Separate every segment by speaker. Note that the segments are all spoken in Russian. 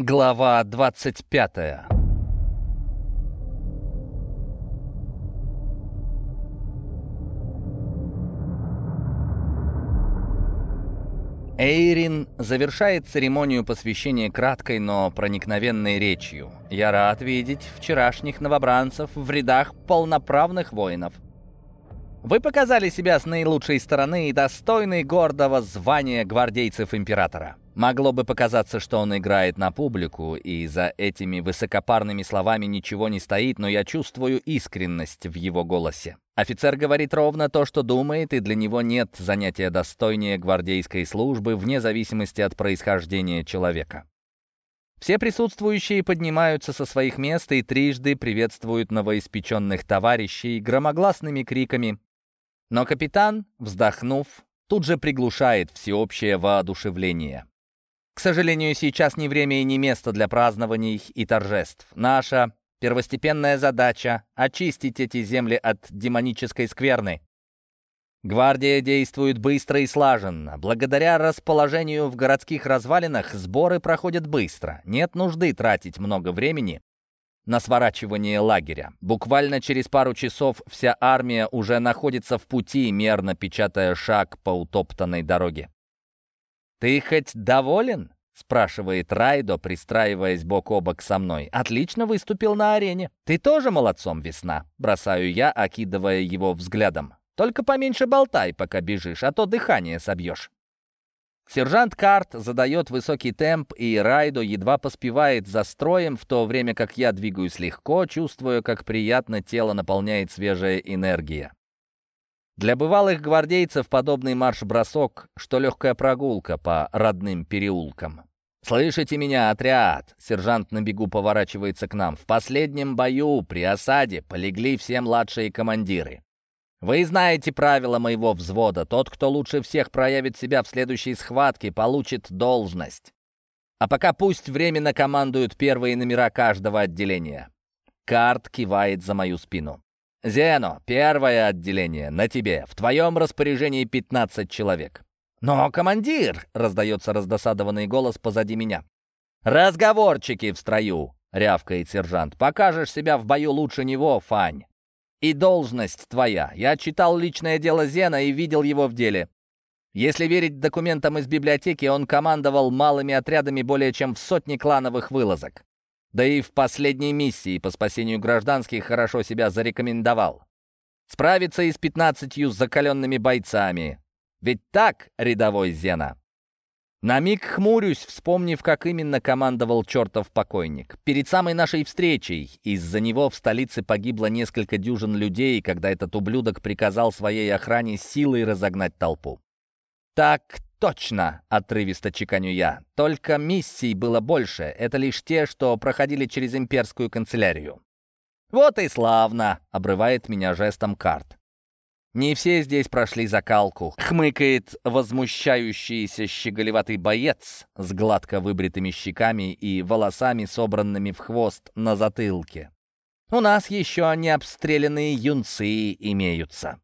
Speaker 1: Глава 25 Эйрин завершает церемонию посвящения краткой, но проникновенной речью. «Я рад видеть вчерашних новобранцев в рядах полноправных воинов. Вы показали себя с наилучшей стороны и достойны гордого звания гвардейцев императора. Могло бы показаться, что он играет на публику, и за этими высокопарными словами ничего не стоит, но я чувствую искренность в его голосе. Офицер говорит ровно то, что думает, и для него нет занятия достойнее гвардейской службы вне зависимости от происхождения человека. Все присутствующие поднимаются со своих мест и трижды приветствуют новоиспеченных товарищей громогласными криками но капитан, вздохнув, тут же приглушает всеобщее воодушевление. К сожалению, сейчас не время и не место для празднований и торжеств. Наша первостепенная задача — очистить эти земли от демонической скверны. Гвардия действует быстро и слаженно. Благодаря расположению в городских развалинах сборы проходят быстро. Нет нужды тратить много времени на сворачивание лагеря. Буквально через пару часов вся армия уже находится в пути, мерно печатая шаг по утоптанной дороге. «Ты хоть доволен?» — спрашивает Райдо, пристраиваясь бок о бок со мной. «Отлично выступил на арене. Ты тоже молодцом, весна?» — бросаю я, окидывая его взглядом. «Только поменьше болтай, пока бежишь, а то дыхание собьешь». Сержант Карт задает высокий темп, и Райдо едва поспевает за строем, в то время как я двигаюсь легко, чувствуя, как приятно тело наполняет свежая энергия. Для бывалых гвардейцев подобный марш-бросок, что легкая прогулка по родным переулкам. «Слышите меня, отряд?» Сержант на бегу поворачивается к нам. «В последнем бою при осаде полегли все младшие командиры. Вы знаете правила моего взвода. Тот, кто лучше всех проявит себя в следующей схватке, получит должность. А пока пусть временно командуют первые номера каждого отделения. Карт кивает за мою спину. «Зено, первое отделение, на тебе. В твоем распоряжении 15 человек». «Но, командир!» — раздается раздосадованный голос позади меня. «Разговорчики в строю!» — рявкает сержант. «Покажешь себя в бою лучше него, Фань!» И должность твоя. Я читал личное дело Зена и видел его в деле. Если верить документам из библиотеки, он командовал малыми отрядами более чем в сотне клановых вылазок. Да и в последней миссии по спасению гражданских хорошо себя зарекомендовал. Справиться и с пятнадцатью закаленными бойцами. Ведь так, рядовой Зена? На миг хмурюсь, вспомнив, как именно командовал чертов покойник. Перед самой нашей встречей из-за него в столице погибло несколько дюжин людей, когда этот ублюдок приказал своей охране силой разогнать толпу. «Так точно!» — отрывисто чеканю я. «Только миссий было больше. Это лишь те, что проходили через имперскую канцелярию». «Вот и славно!» — обрывает меня жестом карт. Не все здесь прошли закалку. Хмыкает возмущающийся щеголеватый боец с гладко выбритыми щеками и волосами, собранными в хвост на затылке. У нас еще не обстрелянные юнцы имеются.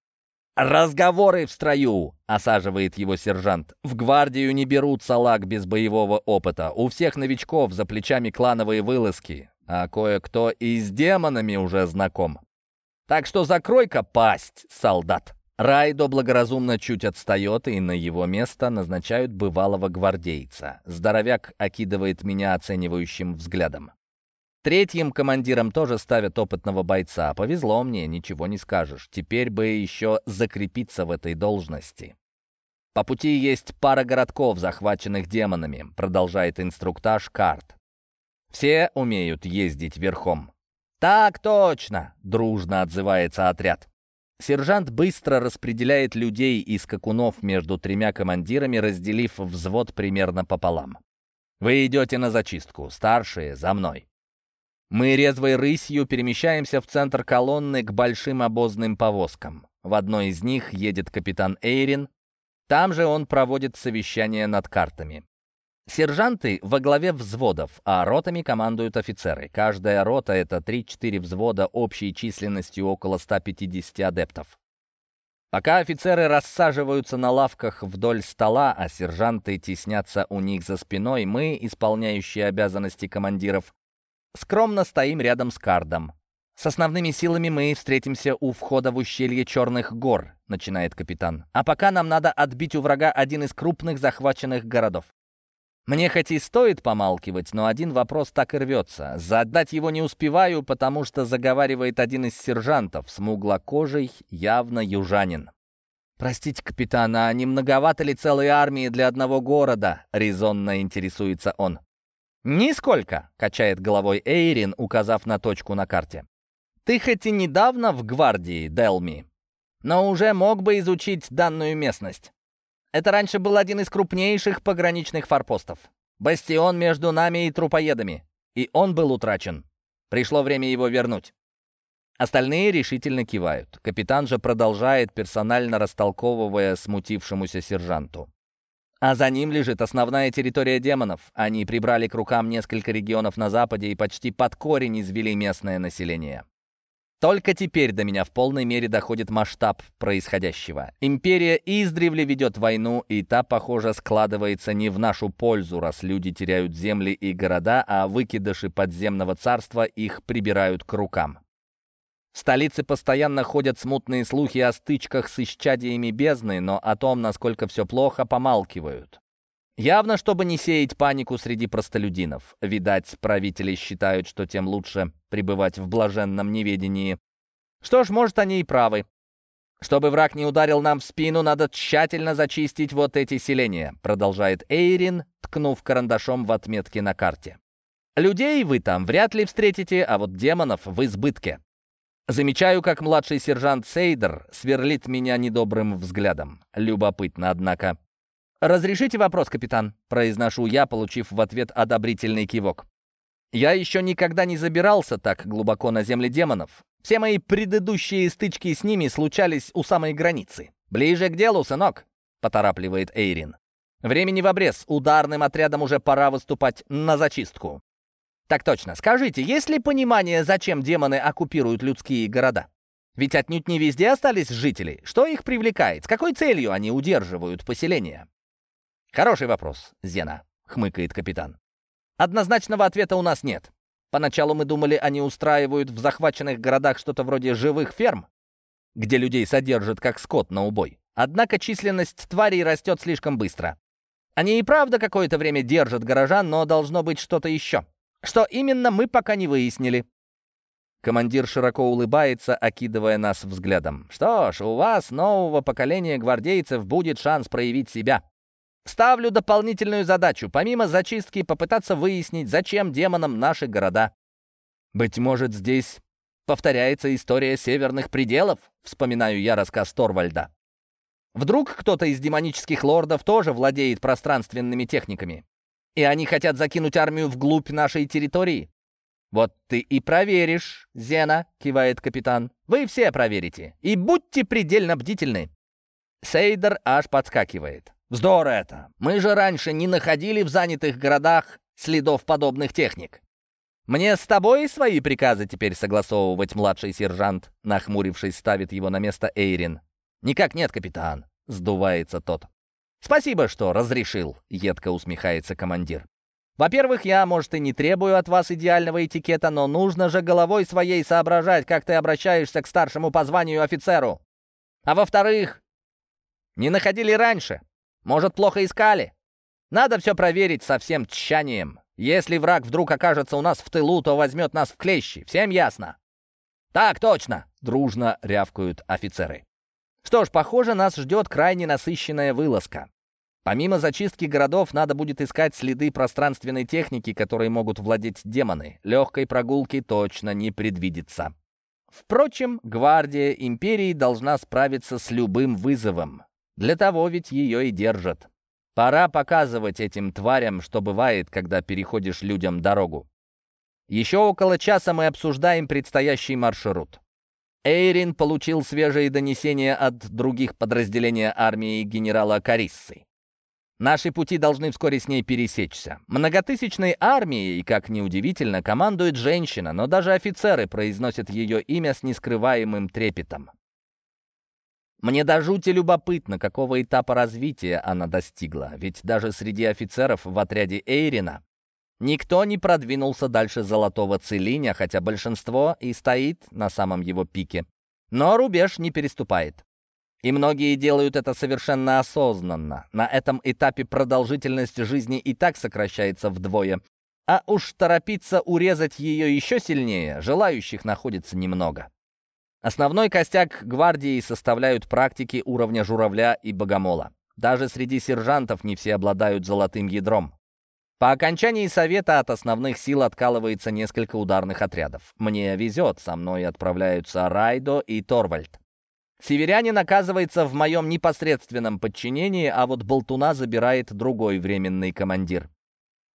Speaker 1: «Разговоры в строю!» — осаживает его сержант. «В гвардию не берут салаг без боевого опыта. У всех новичков за плечами клановые вылазки, а кое-кто и с демонами уже знаком. Так что закрой-ка пасть, солдат!» Райдо благоразумно чуть отстает, и на его место назначают бывалого гвардейца. Здоровяк окидывает меня оценивающим взглядом. Третьим командиром тоже ставят опытного бойца. Повезло мне, ничего не скажешь. Теперь бы еще закрепиться в этой должности. По пути есть пара городков, захваченных демонами, продолжает инструктаж карт. Все умеют ездить верхом. «Так точно!» — дружно отзывается отряд. Сержант быстро распределяет людей и скакунов между тремя командирами, разделив взвод примерно пополам. «Вы идете на зачистку, старшие за мной». Мы резвой рысью перемещаемся в центр колонны к большим обозным повозкам. В одной из них едет капитан Эйрин. Там же он проводит совещание над картами. Сержанты во главе взводов, а ротами командуют офицеры. Каждая рота — это 3-4 взвода общей численностью около 150 адептов. Пока офицеры рассаживаются на лавках вдоль стола, а сержанты теснятся у них за спиной, мы, исполняющие обязанности командиров, скромно стоим рядом с кардом. «С основными силами мы встретимся у входа в ущелье Черных гор», — начинает капитан. «А пока нам надо отбить у врага один из крупных захваченных городов. Мне хоть и стоит помалкивать, но один вопрос так и рвется. Задать его не успеваю, потому что заговаривает один из сержантов, смуглокожий, явно южанин. «Простите, капитан, а не многовато ли целой армии для одного города?» — резонно интересуется он. «Нисколько», — качает головой Эйрин, указав на точку на карте. Ты хоть и недавно в гвардии, Делми, но уже мог бы изучить данную местность. Это раньше был один из крупнейших пограничных форпостов. Бастион между нами и трупоедами. И он был утрачен. Пришло время его вернуть. Остальные решительно кивают. Капитан же продолжает, персонально растолковывая смутившемуся сержанту. А за ним лежит основная территория демонов. Они прибрали к рукам несколько регионов на западе и почти под корень извели местное население. Только теперь до меня в полной мере доходит масштаб происходящего. Империя издревле ведет войну, и та, похоже, складывается не в нашу пользу, раз люди теряют земли и города, а выкидыши подземного царства их прибирают к рукам. В столице постоянно ходят смутные слухи о стычках с исчадиями бездны, но о том, насколько все плохо, помалкивают. Явно, чтобы не сеять панику среди простолюдинов. Видать, правители считают, что тем лучше пребывать в блаженном неведении. Что ж, может, они и правы. Чтобы враг не ударил нам в спину, надо тщательно зачистить вот эти селения, продолжает Эйрин, ткнув карандашом в отметке на карте. Людей вы там вряд ли встретите, а вот демонов в избытке. Замечаю, как младший сержант Сейдер сверлит меня недобрым взглядом. Любопытно, однако. «Разрешите вопрос, капитан?» — произношу я, получив в ответ одобрительный кивок. «Я еще никогда не забирался так глубоко на земли демонов. Все мои предыдущие стычки с ними случались у самой границы. Ближе к делу, сынок!» — поторапливает Эйрин. «Времени в обрез. Ударным отрядам уже пора выступать на зачистку». «Так точно. Скажите, есть ли понимание, зачем демоны оккупируют людские города?» Ведь отнюдь не везде остались жители. Что их привлекает? С какой целью они удерживают поселение? «Хороший вопрос, Зена», — хмыкает капитан. «Однозначного ответа у нас нет. Поначалу мы думали, они устраивают в захваченных городах что-то вроде живых ферм, где людей содержат как скот на убой. Однако численность тварей растет слишком быстро. Они и правда какое-то время держат горожан, но должно быть что-то еще. Что именно, мы пока не выяснили. Командир широко улыбается, окидывая нас взглядом. «Что ж, у вас, нового поколения гвардейцев, будет шанс проявить себя. Ставлю дополнительную задачу, помимо зачистки, попытаться выяснить, зачем демонам наши города. Быть может, здесь повторяется история северных пределов, вспоминаю я рассказ Торвальда. Вдруг кто-то из демонических лордов тоже владеет пространственными техниками, и они хотят закинуть армию вглубь нашей территории? «Вот ты и проверишь, Зена», — кивает капитан. «Вы все проверите. И будьте предельно бдительны». Сейдер аж подскакивает. Вздор это. Мы же раньше не находили в занятых городах следов подобных техник. Мне с тобой свои приказы теперь согласовывать, младший сержант, нахмурившись, ставит его на место Эйрин. Никак нет, капитан, сдувается тот. Спасибо, что разрешил, едко усмехается командир. Во-первых, я, может, и не требую от вас идеального этикета, но нужно же головой своей соображать, как ты обращаешься к старшему по званию офицеру. А во-вторых, не находили раньше. Может, плохо искали? Надо все проверить со всем тщанием. Если враг вдруг окажется у нас в тылу, то возьмет нас в клещи. Всем ясно?» «Так точно!» — дружно рявкают офицеры. Что ж, похоже, нас ждет крайне насыщенная вылазка. Помимо зачистки городов, надо будет искать следы пространственной техники, которые могут владеть демоны. Легкой прогулки точно не предвидится. Впрочем, гвардия империи должна справиться с любым вызовом. Для того ведь ее и держат. Пора показывать этим тварям, что бывает, когда переходишь людям дорогу. Еще около часа мы обсуждаем предстоящий маршрут. Эйрин получил свежие донесения от других подразделений армии генерала Кариссы. Наши пути должны вскоре с ней пересечься. Многотысячной армией, как ни удивительно, командует женщина, но даже офицеры произносят ее имя с нескрываемым трепетом. Мне до жути любопытно, какого этапа развития она достигла, ведь даже среди офицеров в отряде Эйрина никто не продвинулся дальше золотого целиня, хотя большинство и стоит на самом его пике. Но рубеж не переступает. И многие делают это совершенно осознанно. На этом этапе продолжительность жизни и так сокращается вдвое. А уж торопиться урезать ее еще сильнее, желающих находится немного. Основной костяк гвардии составляют практики уровня журавля и богомола. Даже среди сержантов не все обладают золотым ядром. По окончании совета от основных сил откалывается несколько ударных отрядов. Мне везет, со мной отправляются Райдо и Торвальд. Северянин оказывается в моем непосредственном подчинении, а вот Болтуна забирает другой временный командир.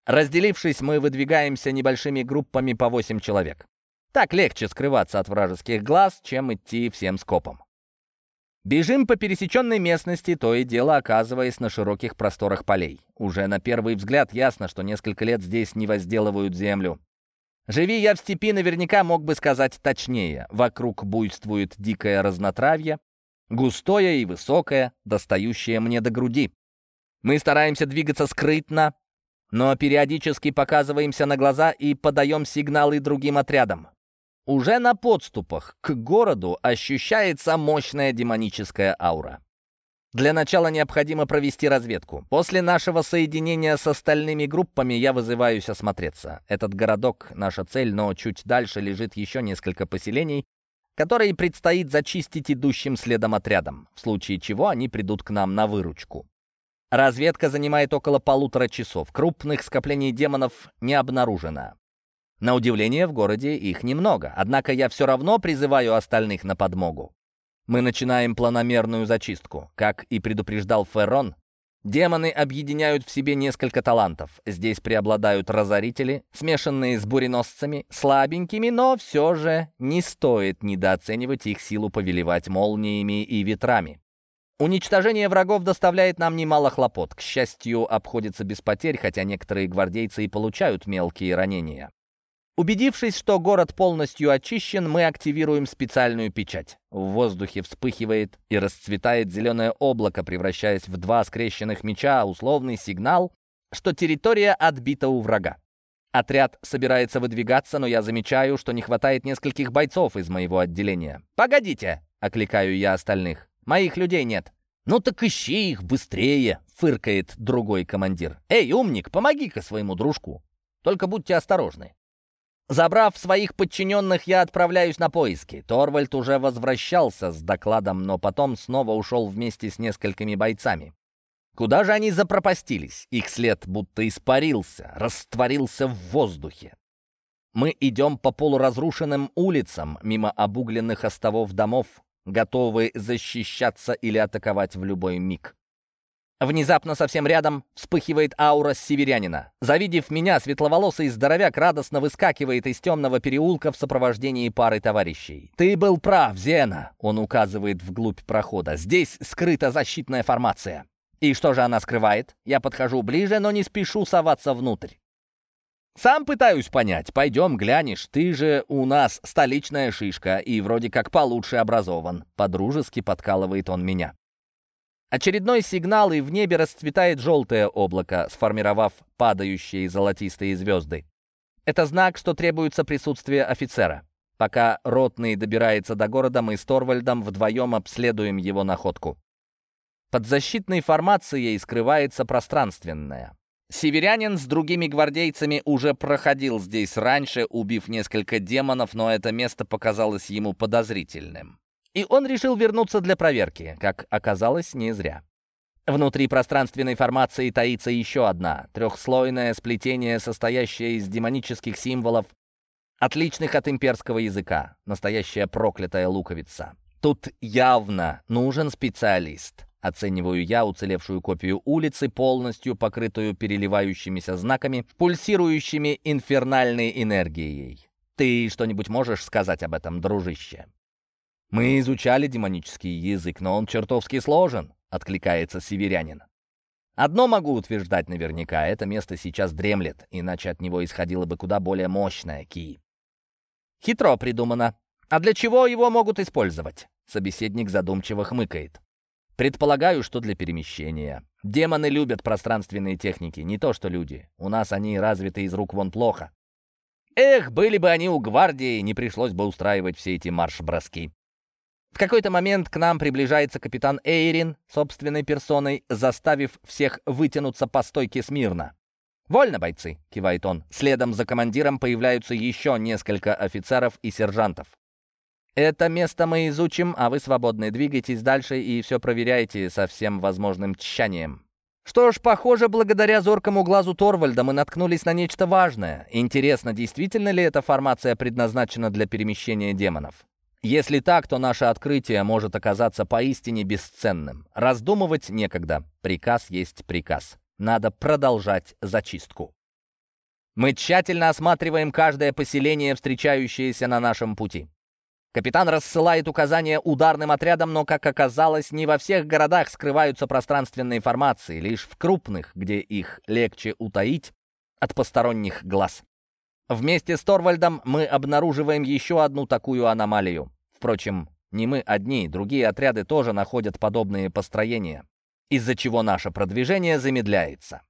Speaker 1: Разделившись, мы выдвигаемся небольшими группами по 8 человек. Так легче скрываться от вражеских глаз, чем идти всем скопом. Бежим по пересеченной местности, то и дело оказываясь на широких просторах полей. Уже на первый взгляд ясно, что несколько лет здесь не возделывают землю. Живи я в степи, наверняка мог бы сказать точнее. Вокруг буйствует дикое разнотравье, густое и высокое, достающее мне до груди. Мы стараемся двигаться скрытно, но периодически показываемся на глаза и подаем сигналы другим отрядам. Уже на подступах к городу ощущается мощная демоническая аура. Для начала необходимо провести разведку. После нашего соединения с остальными группами я вызываюсь осмотреться. Этот городок — наша цель, но чуть дальше лежит еще несколько поселений, которые предстоит зачистить идущим следом отрядом, в случае чего они придут к нам на выручку. Разведка занимает около полутора часов. Крупных скоплений демонов не обнаружено. На удивление, в городе их немного, однако я все равно призываю остальных на подмогу. Мы начинаем планомерную зачистку. Как и предупреждал Феррон, демоны объединяют в себе несколько талантов. Здесь преобладают разорители, смешанные с буреносцами, слабенькими, но все же не стоит недооценивать их силу повелевать молниями и ветрами. Уничтожение врагов доставляет нам немало хлопот. К счастью, обходится без потерь, хотя некоторые гвардейцы и получают мелкие ранения. Убедившись, что город полностью очищен, мы активируем специальную печать. В воздухе вспыхивает и расцветает зеленое облако, превращаясь в два скрещенных меча, условный сигнал, что территория отбита у врага. Отряд собирается выдвигаться, но я замечаю, что не хватает нескольких бойцов из моего отделения. «Погодите!» — окликаю я остальных. «Моих людей нет». «Ну так ищи их быстрее!» — фыркает другой командир. «Эй, умник, помоги-ка своему дружку. Только будьте осторожны». Забрав своих подчиненных, я отправляюсь на поиски. Торвальд уже возвращался с докладом, но потом снова ушел вместе с несколькими бойцами. Куда же они запропастились? Их след будто испарился, растворился в воздухе. Мы идем по полуразрушенным улицам, мимо обугленных остовов домов, готовы защищаться или атаковать в любой миг. Внезапно совсем рядом вспыхивает аура северянина. Завидев меня, светловолосый здоровяк радостно выскакивает из темного переулка в сопровождении пары товарищей. «Ты был прав, Зена!» — он указывает вглубь прохода. «Здесь скрыта защитная формация». «И что же она скрывает?» Я подхожу ближе, но не спешу соваться внутрь. «Сам пытаюсь понять. Пойдем, глянешь. Ты же у нас столичная шишка и вроде как получше образован». Подружески подкалывает он меня. Очередной сигнал, и в небе расцветает желтое облако, сформировав падающие золотистые звезды. Это знак, что требуется присутствие офицера. Пока ротный добирается до города, мы с Торвальдом вдвоем обследуем его находку. Под защитной формацией скрывается пространственное. Северянин с другими гвардейцами уже проходил здесь раньше, убив несколько демонов, но это место показалось ему подозрительным. И он решил вернуться для проверки, как оказалось, не зря. Внутри пространственной формации таится еще одна, трехслойное сплетение, состоящее из демонических символов, отличных от имперского языка, настоящая проклятая луковица. Тут явно нужен специалист. Оцениваю я уцелевшую копию улицы, полностью покрытую переливающимися знаками, пульсирующими инфернальной энергией. Ты что-нибудь можешь сказать об этом, дружище? «Мы изучали демонический язык, но он чертовски сложен», — откликается северянин. «Одно могу утверждать наверняка, это место сейчас дремлет, иначе от него исходила бы куда более мощная ки». «Хитро придумано. А для чего его могут использовать?» Собеседник задумчиво хмыкает. Предполагаю, что для перемещения. Демоны любят пространственные техники, не то что люди. У нас они развиты из рук вон плохо. Эх, были бы они у гвардии, не пришлось бы устраивать все эти марш-броски. В какой-то момент к нам приближается капитан Эйрин собственной персоной, заставив всех вытянуться по стойке смирно. «Вольно, бойцы!» — кивает он. Следом за командиром появляются еще несколько офицеров и сержантов. «Это место мы изучим, а вы свободны. Двигайтесь дальше и все проверяйте со всем возможным тщанием». Что ж, похоже, благодаря зоркому глазу Торвальда мы наткнулись на нечто важное. Интересно, действительно ли эта формация предназначена для перемещения демонов? Если так, то наше открытие может оказаться поистине бесценным. Раздумывать некогда. Приказ есть приказ. Надо продолжать зачистку. Мы тщательно осматриваем каждое поселение, встречающееся на нашем пути. Капитан рассылает указания ударным отрядам, но, как оказалось, не во всех городах скрываются пространственные формации, лишь в крупных, где их легче утаить от посторонних глаз. Вместе с Торвальдом мы обнаруживаем еще одну такую аномалию. Впрочем, не мы одни, другие отряды тоже находят подобные построения, из-за чего наше продвижение замедляется.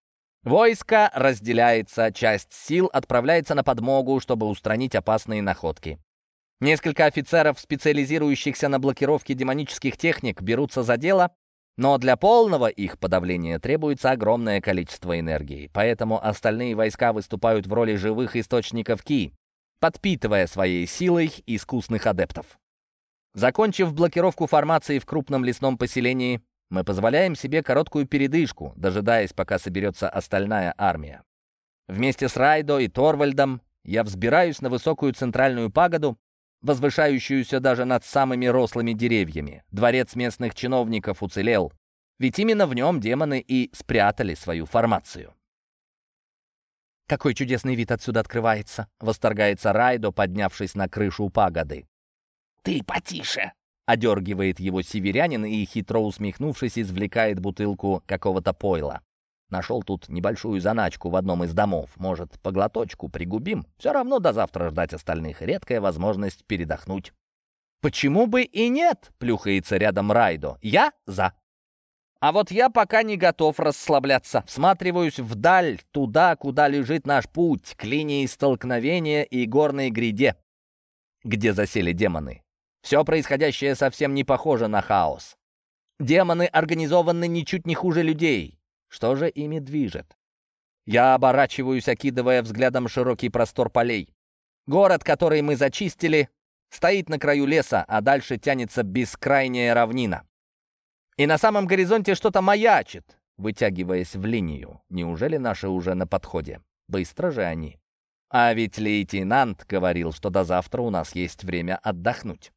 Speaker 1: Войско разделяется, часть сил отправляется на подмогу, чтобы устранить опасные находки. Несколько офицеров, специализирующихся на блокировке демонических техник, берутся за дело, но для полного их подавления требуется огромное количество энергии, поэтому остальные войска выступают в роли живых источников Ки, подпитывая своей силой искусных адептов. Закончив блокировку формации в крупном лесном поселении, мы позволяем себе короткую передышку, дожидаясь, пока соберется остальная армия. Вместе с Райдо и Торвальдом я взбираюсь на высокую центральную пагоду, возвышающуюся даже над самыми рослыми деревьями. Дворец местных чиновников уцелел, ведь именно в нем демоны и спрятали свою формацию. «Какой чудесный вид отсюда открывается!» — восторгается Райдо, поднявшись на крышу пагоды.
Speaker 2: «Ты потише!»
Speaker 1: — одергивает его северянин и, хитро усмехнувшись, извлекает бутылку какого-то пойла. Нашел тут небольшую заначку в одном из домов. Может, по глоточку пригубим? Все равно до завтра ждать остальных. Редкая возможность передохнуть. «Почему бы и нет?» — плюхается рядом Райдо. «Я за». А вот я пока не готов расслабляться. Всматриваюсь вдаль, туда, куда лежит наш путь, к линии столкновения и горной гряде, где засели демоны. Все происходящее совсем не похоже на хаос. Демоны организованы ничуть не хуже людей. Что же ими движет? Я оборачиваюсь, окидывая взглядом широкий простор полей. Город, который мы зачистили, стоит на краю леса, а дальше тянется бескрайняя равнина. И на самом горизонте что-то маячит, вытягиваясь в линию. Неужели наши уже на подходе? Быстро же они. А ведь лейтенант говорил, что до завтра у нас есть время отдохнуть.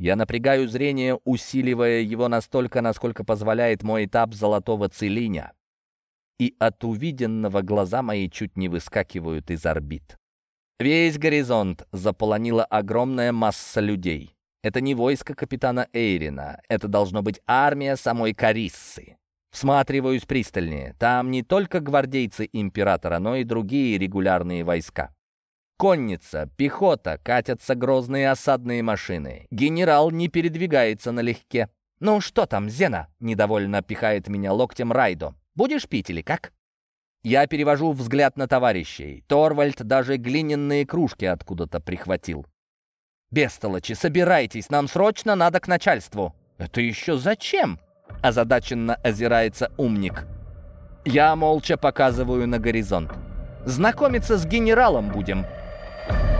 Speaker 1: Я напрягаю зрение, усиливая его настолько, насколько позволяет мой этап золотого целиня. И от увиденного глаза мои чуть не выскакивают из орбит. Весь горизонт заполонила огромная масса людей. Это не войско капитана Эйрина, это должно быть армия самой Кариссы. Всматриваюсь пристальнее. Там не только гвардейцы императора, но и другие регулярные войска. Конница, пехота, катятся грозные осадные машины. Генерал не передвигается налегке. «Ну что там, Зена?» — недовольно пихает меня локтем Райдо. «Будешь пить или как?» Я перевожу взгляд на товарищей. Торвальд даже глиняные кружки откуда-то прихватил. «Бестолочи, собирайтесь, нам срочно надо к начальству». «Это еще зачем?» — озадаченно озирается умник. Я молча показываю на горизонт. «Знакомиться с генералом будем», you